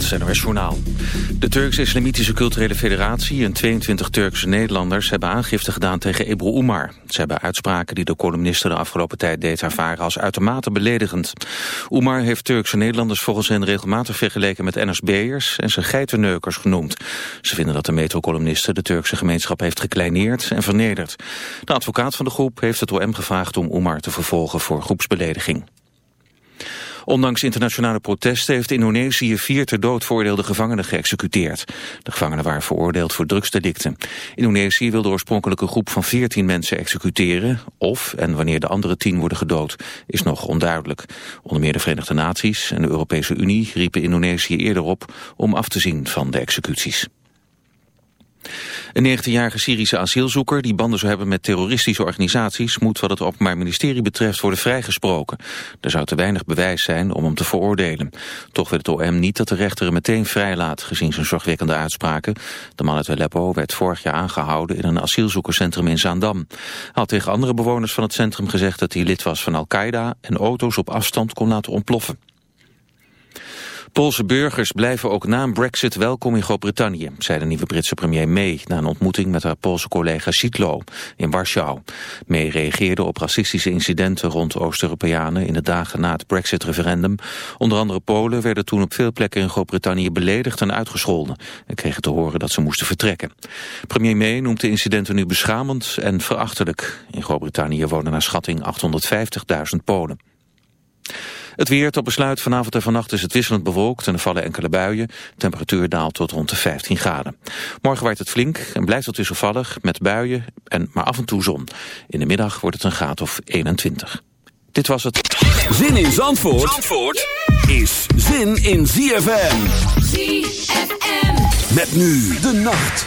het NOS Journaal. De Turks-Islamitische Culturele Federatie en 22 Turkse Nederlanders hebben aangifte gedaan tegen Ebru Umar. Ze hebben uitspraken die de columniste de afgelopen tijd deed ervaren als uitermate beledigend. Umar heeft Turkse Nederlanders volgens hen regelmatig vergeleken met NSB'ers en ze geitenneukers genoemd. Ze vinden dat de metrocolumniste de Turkse gemeenschap heeft gekleineerd en vernederd. De advocaat van de groep heeft het OM gevraagd om Umar te vervolgen voor groepsbelediging. Ondanks internationale protesten heeft Indonesië vier ter dood veroordeelde gevangenen geëxecuteerd. De gevangenen waren veroordeeld voor drugsdelicten. Indonesië wil de oorspronkelijke groep van 14 mensen executeren. Of, en wanneer de andere tien worden gedood, is nog onduidelijk. Onder meer de Verenigde Naties en de Europese Unie riepen Indonesië eerder op om af te zien van de executies. Een 19-jarige Syrische asielzoeker die banden zou hebben met terroristische organisaties moet wat het Openbaar Ministerie betreft worden vrijgesproken. Er zou te weinig bewijs zijn om hem te veroordelen. Toch wil het OM niet dat de rechter hem meteen vrijlaat gezien zijn zorgwekkende uitspraken. De man uit Aleppo werd vorig jaar aangehouden in een asielzoekerscentrum in Zaandam. Hij had tegen andere bewoners van het centrum gezegd dat hij lid was van Al-Qaeda en auto's op afstand kon laten ontploffen. Poolse burgers blijven ook na een brexit welkom in Groot-Brittannië, zei de nieuwe Britse premier May na een ontmoeting met haar Poolse collega Sitlo in Warschau. May reageerde op racistische incidenten rond Oost-Europeanen in de dagen na het brexit-referendum. Onder andere Polen werden toen op veel plekken in Groot-Brittannië beledigd en uitgescholden en kregen te horen dat ze moesten vertrekken. Premier May noemt de incidenten nu beschamend en verachtelijk. In Groot-Brittannië wonen naar schatting 850.000 Polen. Het weer tot besluit vanavond en vannacht is het wisselend bewolkt en er vallen enkele buien. Temperatuur daalt tot rond de 15 graden. Morgen waait het flink en blijft het wisselvallig met buien en maar af en toe zon. In de middag wordt het een graad of 21. Dit was het. Zin in Zandvoort, Zandvoort is zin in ZFM. ZFM. Met nu de nacht.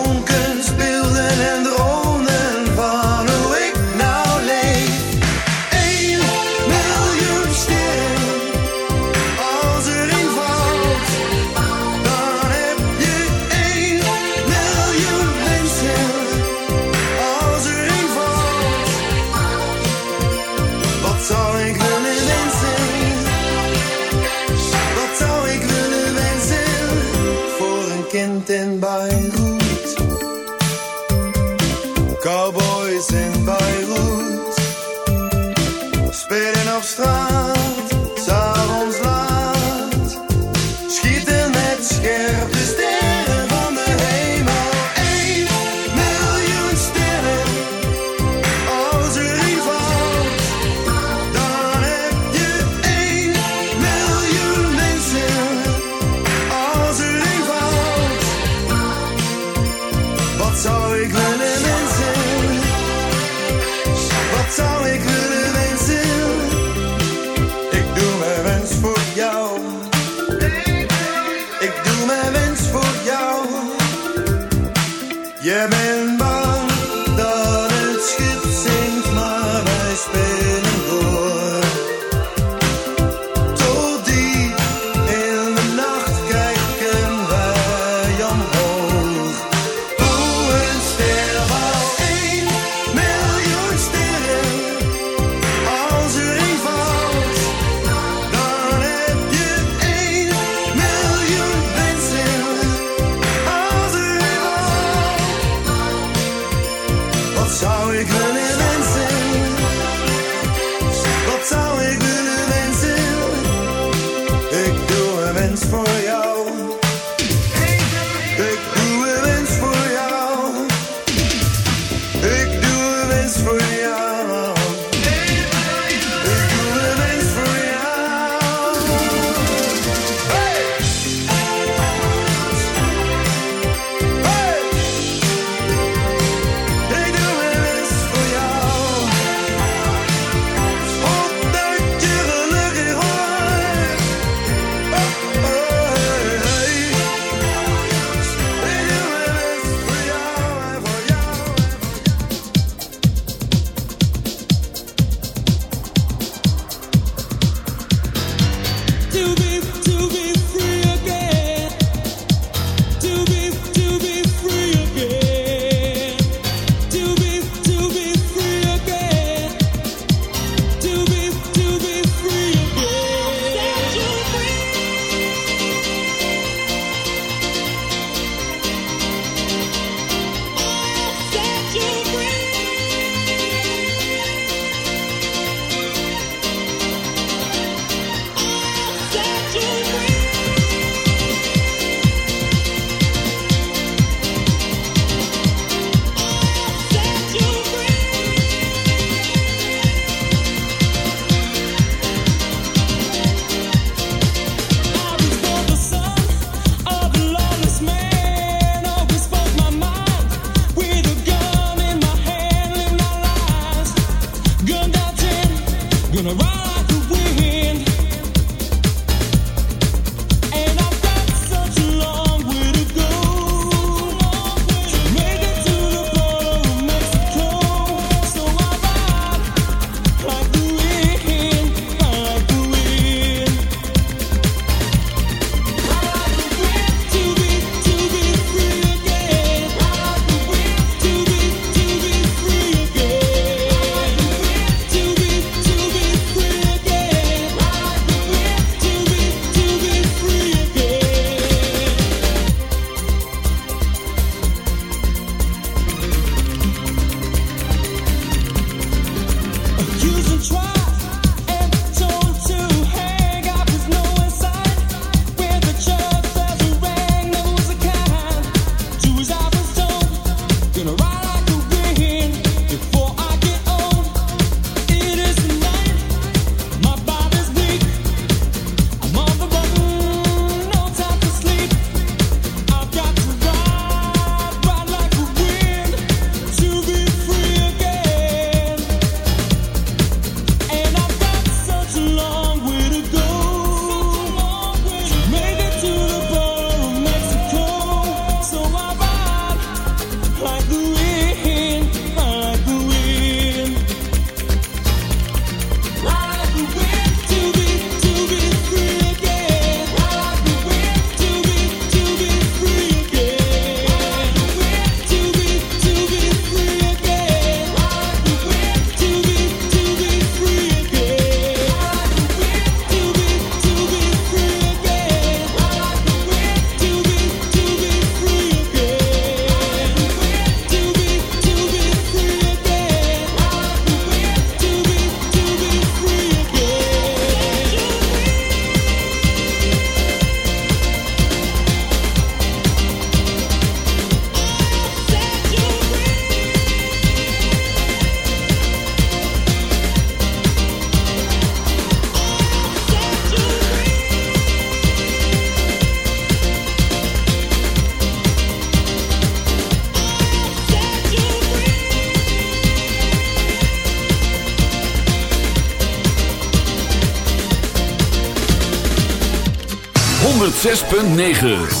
Wat zou ik willen mensen? Wat zou ik willen 106.9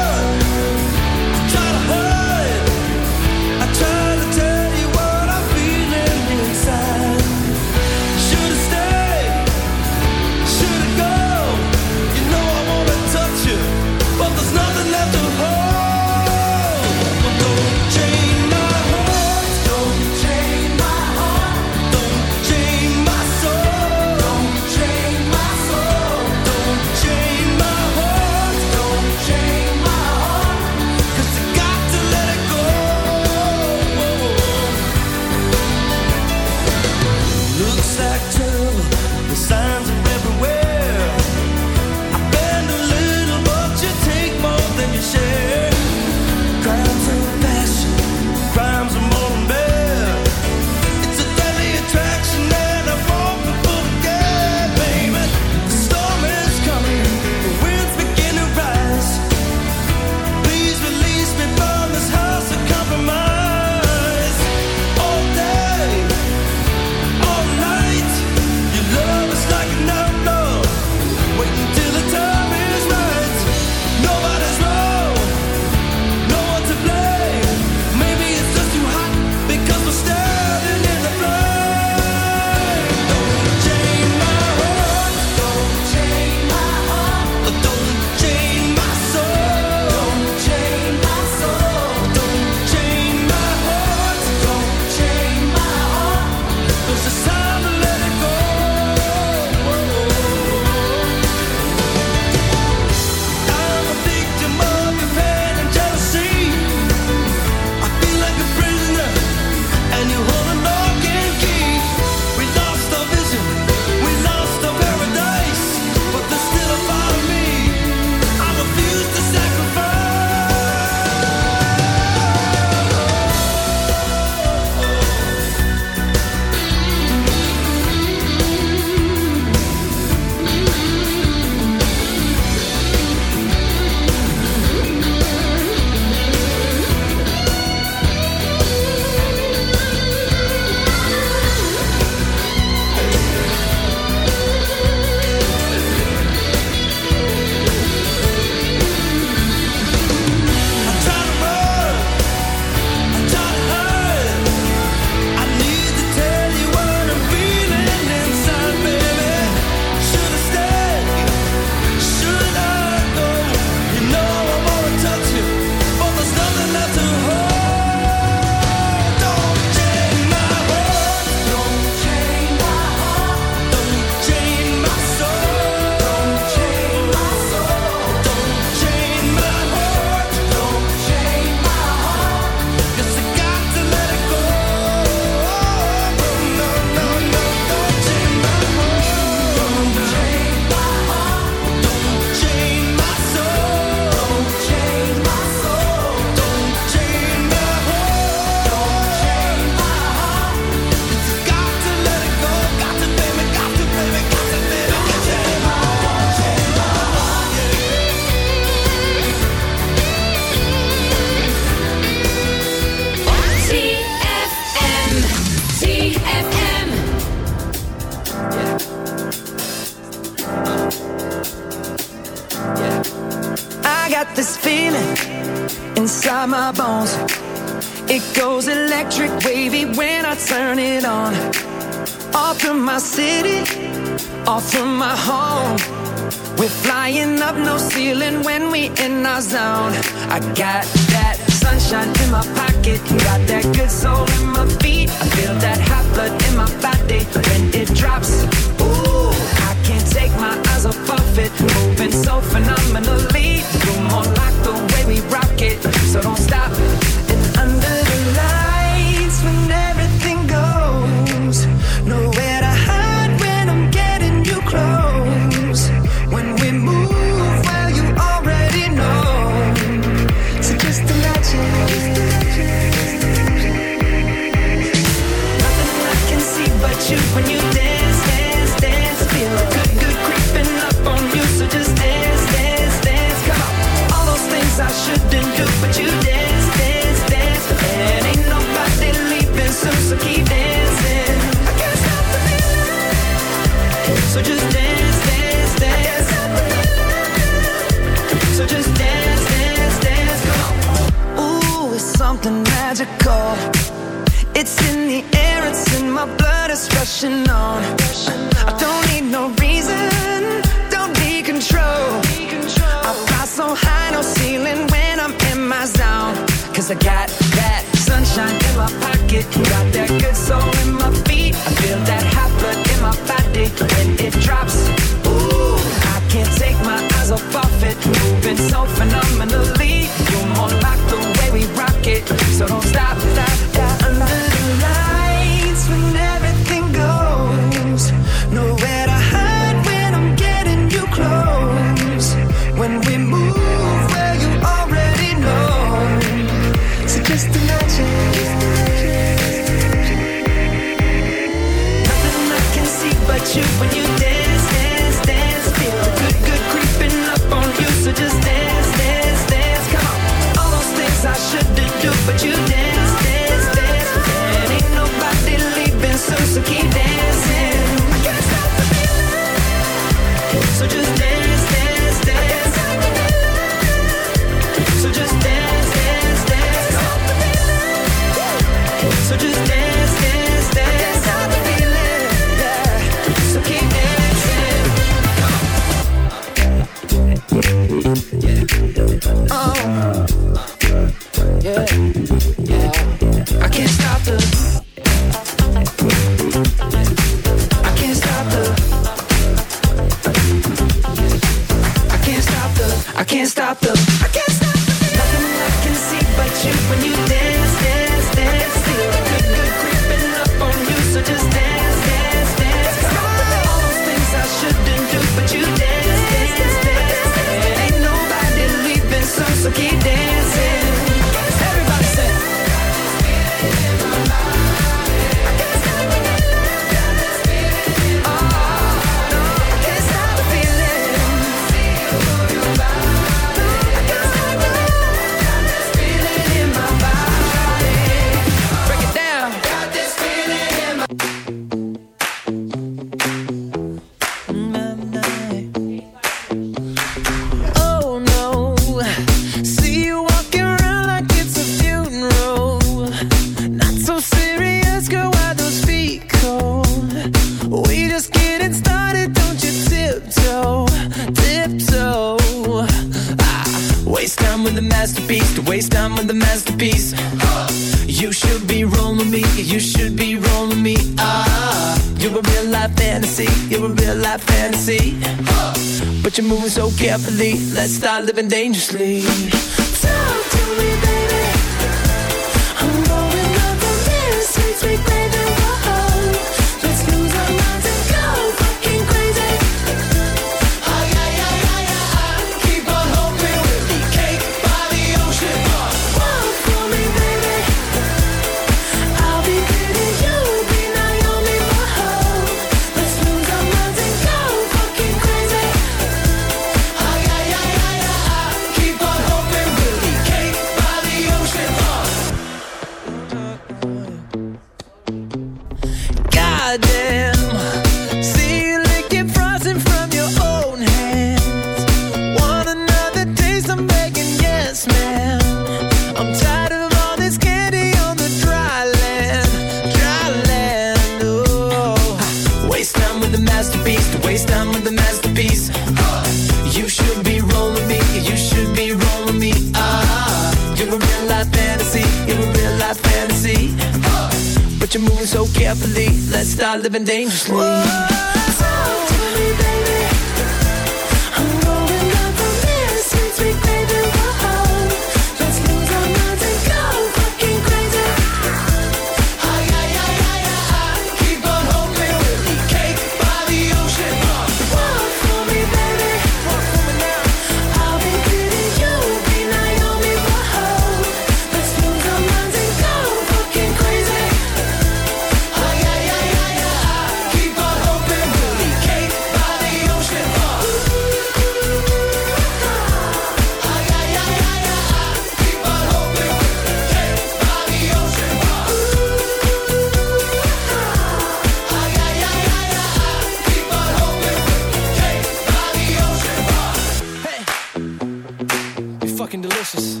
suspicious.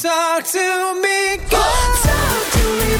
Talk to me, girl. Talk to me.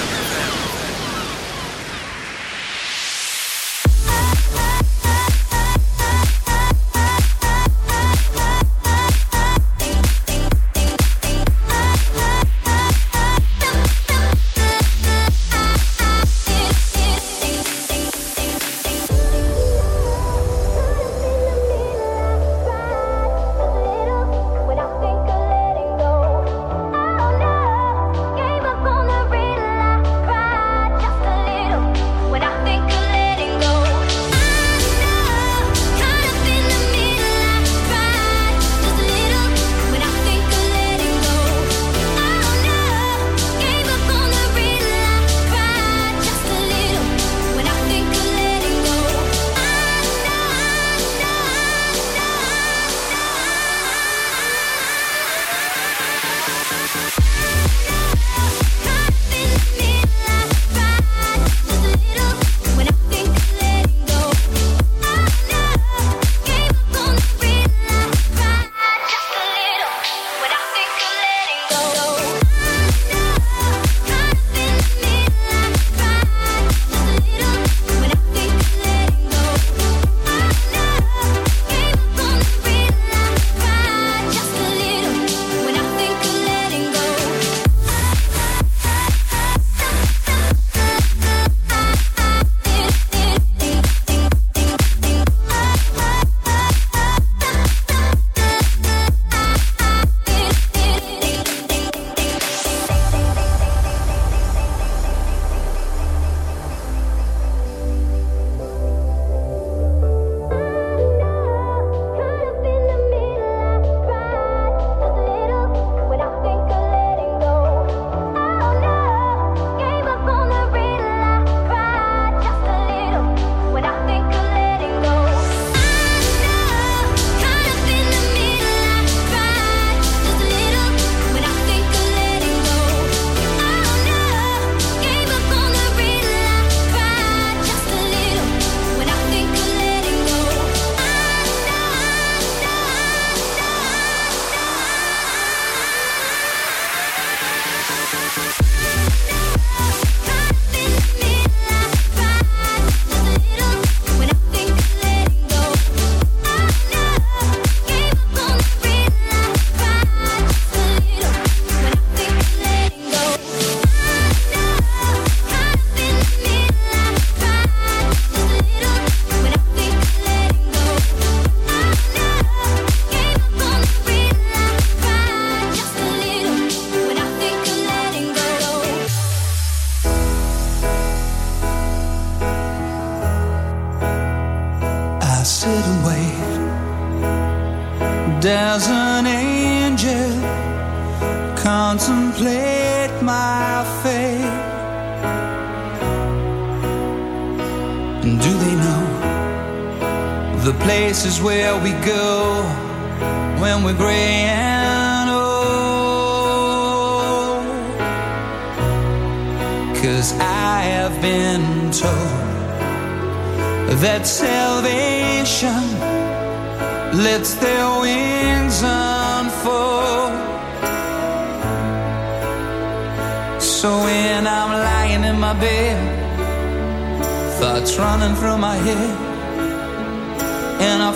We go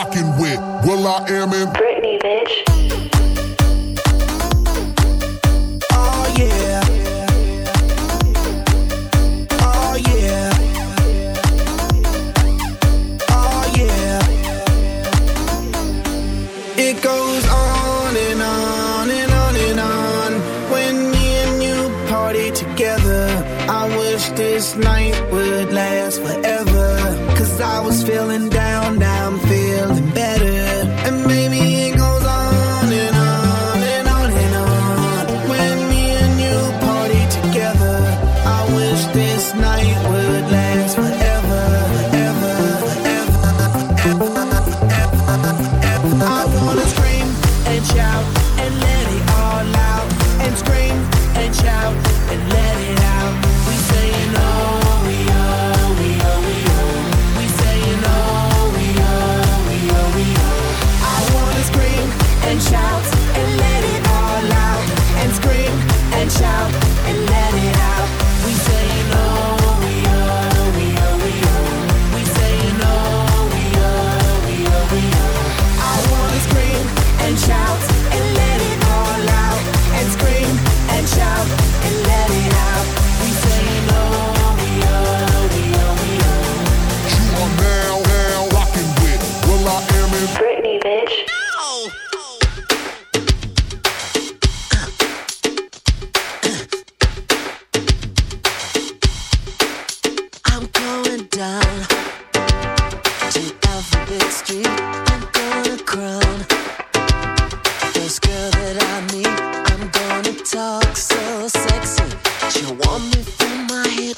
rocking with. will.i.am in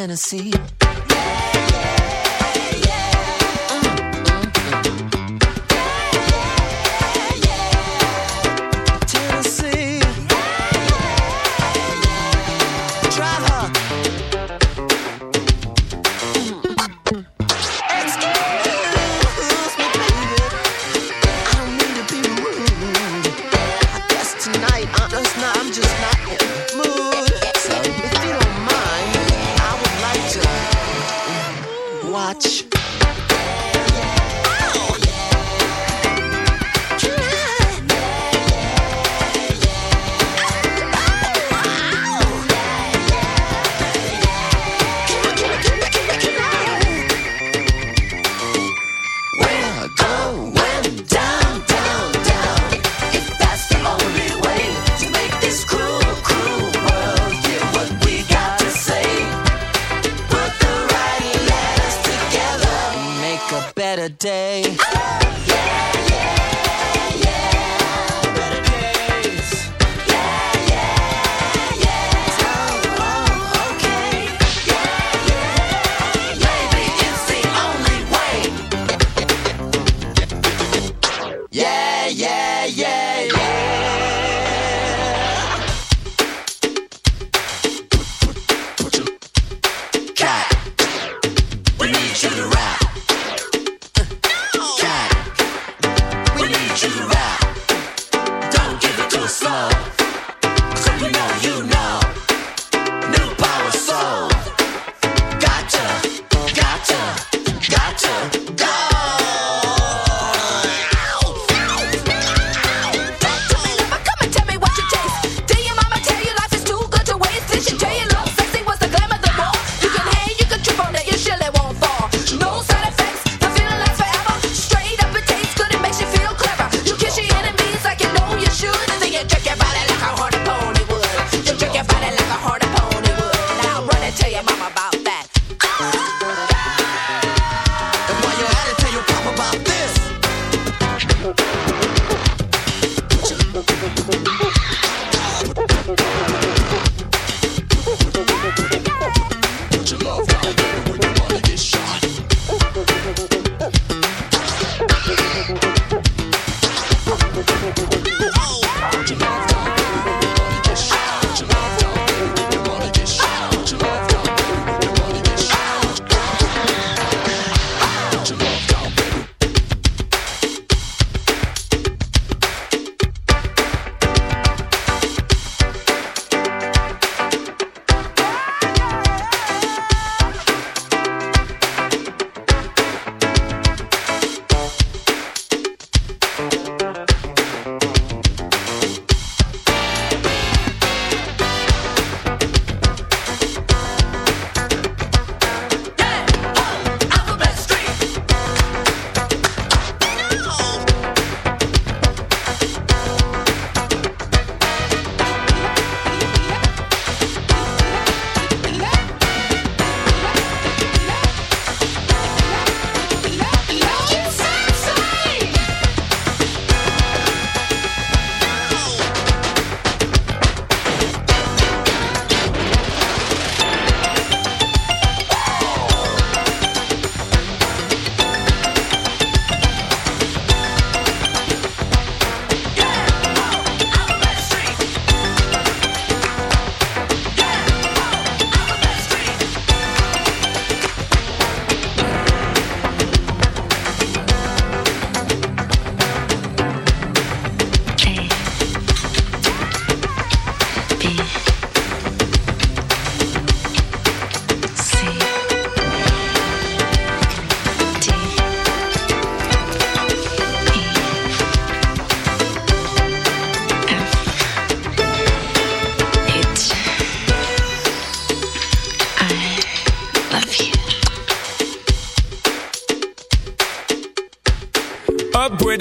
Tennessee.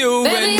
you Baby,